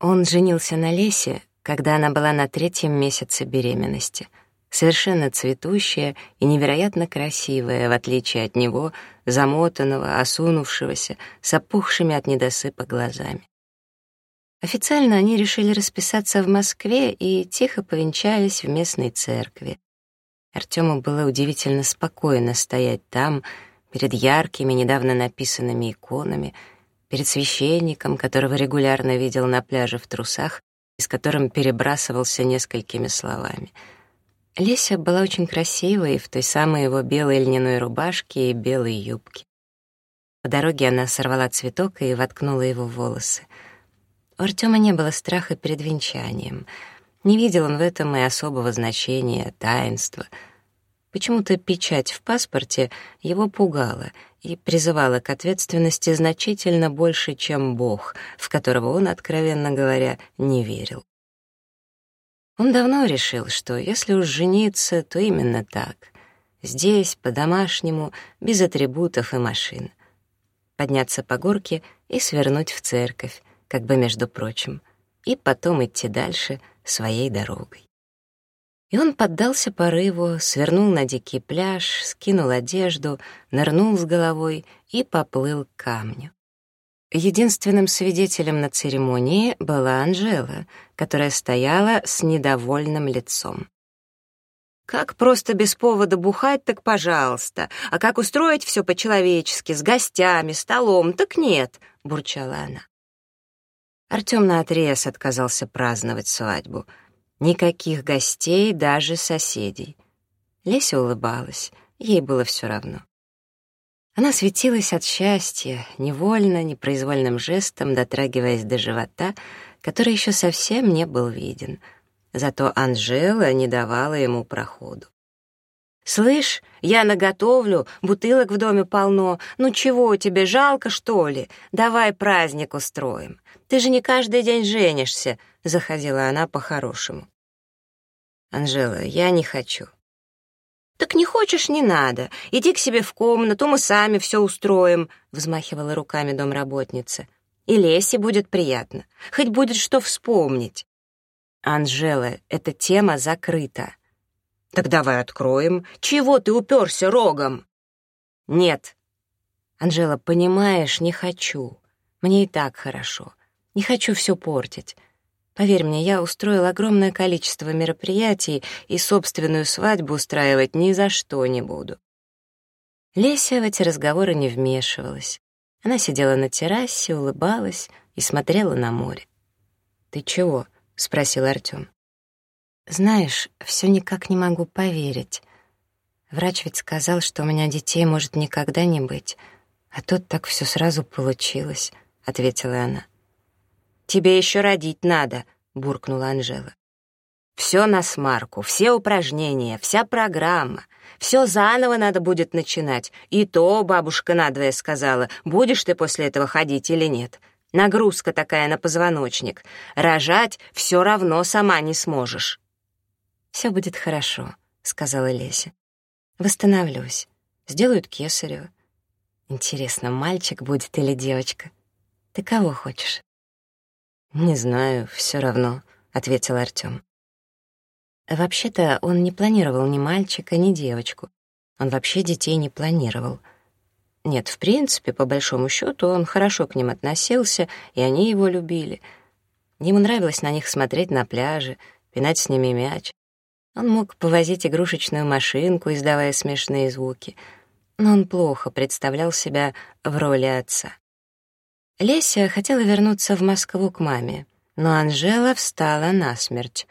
Он женился на Лесе, когда она была на третьем месяце беременности, совершенно цветущая и невероятно красивая, в отличие от него, замотанного, осунувшегося, с опухшими от недосыпа глазами. Официально они решили расписаться в Москве и тихо повенчались в местной церкви. Артему было удивительно спокойно стоять там, перед яркими, недавно написанными иконами — перед священником, которого регулярно видел на пляже в трусах и с которым перебрасывался несколькими словами. Леся была очень красивой в той самой его белой льняной рубашке и белой юбке. По дороге она сорвала цветок и воткнула его в волосы. У Артёма не было страха перед венчанием. Не видел он в этом и особого значения, таинства — Почему-то печать в паспорте его пугала и призывала к ответственности значительно больше, чем Бог, в которого он, откровенно говоря, не верил. Он давно решил, что если уж жениться, то именно так. Здесь, по-домашнему, без атрибутов и машин. Подняться по горке и свернуть в церковь, как бы между прочим, и потом идти дальше своей дорогой. И он поддался порыву, свернул на дикий пляж, скинул одежду, нырнул с головой и поплыл к камню. Единственным свидетелем на церемонии была Анжела, которая стояла с недовольным лицом. «Как просто без повода бухать, так пожалуйста, а как устроить все по-человечески, с гостями, столом, так нет», — бурчала она. Артём наотрез отказался праздновать свадьбу — Никаких гостей, даже соседей. Леся улыбалась, ей было все равно. Она светилась от счастья, невольно, непроизвольным жестом дотрагиваясь до живота, который еще совсем не был виден. Зато Анжела не давала ему проходу. «Слышь, я наготовлю, бутылок в доме полно. Ну чего, тебе жалко, что ли? Давай праздник устроим. Ты же не каждый день женишься», — заходила она по-хорошему. «Анжела, я не хочу». «Так не хочешь, не надо. Иди к себе в комнату, мы сами все устроим», — взмахивала руками домработница. «И Лесе будет приятно. Хоть будет что вспомнить». «Анжела, эта тема закрыта. «Так давай откроем. Чего ты уперся рогом?» «Нет». «Анжела, понимаешь, не хочу. Мне и так хорошо. Не хочу все портить. Поверь мне, я устроил огромное количество мероприятий и собственную свадьбу устраивать ни за что не буду». Леся в эти разговоры не вмешивалась. Она сидела на террасе, улыбалась и смотрела на море. «Ты чего?» — спросил Артём. Знаешь, все никак не могу поверить. Врач ведь сказал, что у меня детей может никогда не быть, а тут так все сразу получилось, ответила она. Тебе еще родить надо, буркнула Анжела. Все на смарку, все упражнения, вся программа. Все заново надо будет начинать. И то бабушка надвое сказала, будешь ты после этого ходить или нет. Нагрузка такая на позвоночник. Рожать все равно сама не сможешь. Все будет хорошо», — сказала Леся. «Восстановлюсь. Сделают кесарево. Интересно, мальчик будет или девочка? Ты кого хочешь?» «Не знаю, все равно», — ответил Артем. Вообще-то он не планировал ни мальчика, ни девочку. Он вообще детей не планировал. Нет, в принципе, по большому счету, он хорошо к ним относился, и они его любили. Ему нравилось на них смотреть на пляже, пинать с ними мяч, он мог повозить игрушечную машинку, издавая смешные звуки, но он плохо представлял себя в роли отца. Леся хотела вернуться в Москву к маме, но Анжела встала насмерть.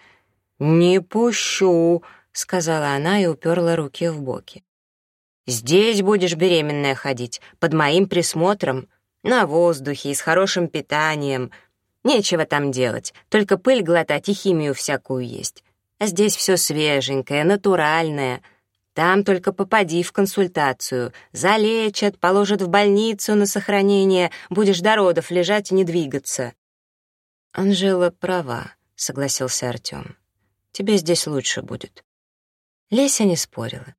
«Не пущу», — сказала она и уперла руки в боки. «Здесь будешь беременная ходить, под моим присмотром, на воздухе и с хорошим питанием. Нечего там делать, только пыль глотать и химию всякую есть. А здесь все свеженькое, натуральное. Там только попади в консультацию. Залечат, положат в больницу на сохранение, будешь до родов лежать и не двигаться». «Анжела права», — согласился Артём. «Тебе здесь лучше будет». Леся не спорила.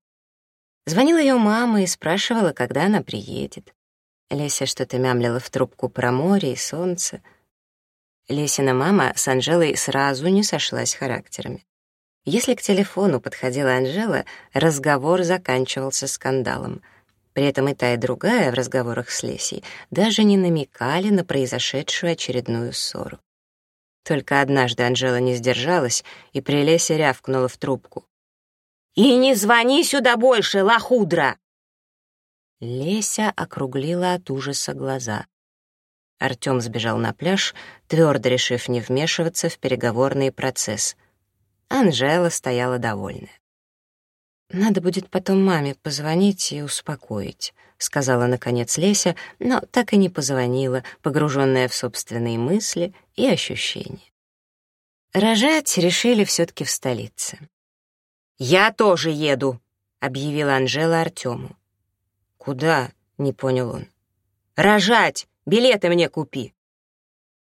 Звонила ее мама и спрашивала, когда она приедет. Леся что-то мямлила в трубку про море и солнце. Лесина мама с Анжелой сразу не сошлась характерами. Если к телефону подходила Анжела, разговор заканчивался скандалом. При этом и та, и другая в разговорах с Лесей даже не намекали на произошедшую очередную ссору. Только однажды Анжела не сдержалась и при Лесе рявкнула в трубку. «И не звони сюда больше, лохудра!» Леся округлила от ужаса глаза. Артём сбежал на пляж, твердо решив не вмешиваться в переговорный процесс — Анжела стояла довольная. «Надо будет потом маме позвонить и успокоить», — сказала, наконец, Леся, но так и не позвонила, погруженная в собственные мысли и ощущения. Рожать решили все таки в столице. «Я тоже еду», — объявила Анжела Артему. «Куда?» — не понял он. «Рожать! Билеты мне купи!»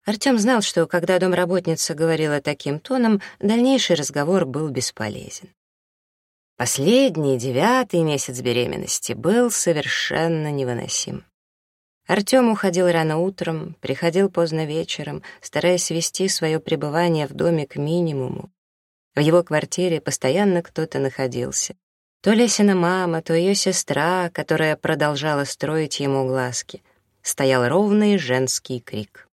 Артём знал, что когда домработница говорила таким тоном, дальнейший разговор был бесполезен. Последний, девятый месяц беременности был совершенно невыносим. Артём уходил рано утром, приходил поздно вечером, стараясь вести своё пребывание в доме к минимуму. В его квартире постоянно кто-то находился. То Лесина мама, то её сестра, которая продолжала строить ему глазки. Стоял ровный женский крик.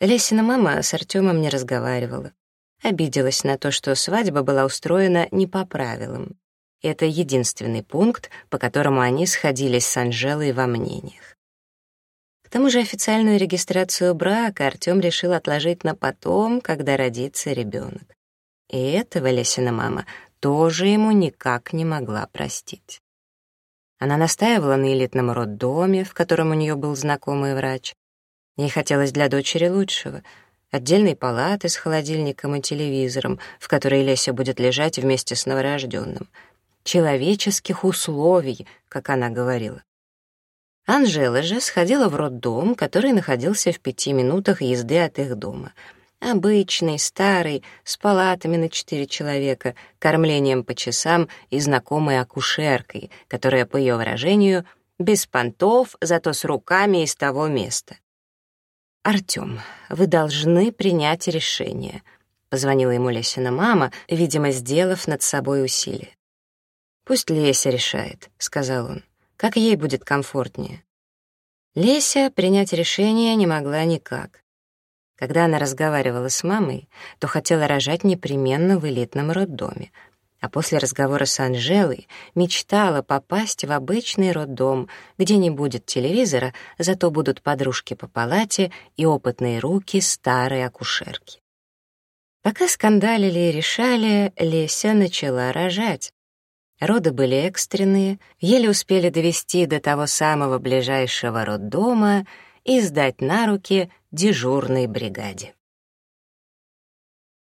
Лесина мама с Артемом не разговаривала. Обиделась на то, что свадьба была устроена не по правилам. Это единственный пункт, по которому они сходились с Анжелой во мнениях. К тому же официальную регистрацию брака Артем решил отложить на потом, когда родится ребенок. И этого Лесина мама тоже ему никак не могла простить. Она настаивала на элитном роддоме, в котором у нее был знакомый врач, Ей хотелось для дочери лучшего — отдельной палаты с холодильником и телевизором, в которой Леся будет лежать вместе с новорожденным. Человеческих условий, как она говорила. Анжела же сходила в роддом, который находился в пяти минутах езды от их дома. Обычный, старый, с палатами на четыре человека, кормлением по часам и знакомой акушеркой, которая, по ее выражению, без понтов, зато с руками из того места. «Артём, вы должны принять решение», — позвонила ему Лесина мама, видимо, сделав над собой усилие. «Пусть Леся решает», — сказал он, — «как ей будет комфортнее». Леся принять решение не могла никак. Когда она разговаривала с мамой, то хотела рожать непременно в элитном роддоме — а после разговора с Анжелой мечтала попасть в обычный роддом, где не будет телевизора, зато будут подружки по палате и опытные руки старой акушерки. Пока скандалили и решали, Леся начала рожать. Роды были экстренные, еле успели довести до того самого ближайшего роддома и сдать на руки дежурной бригаде.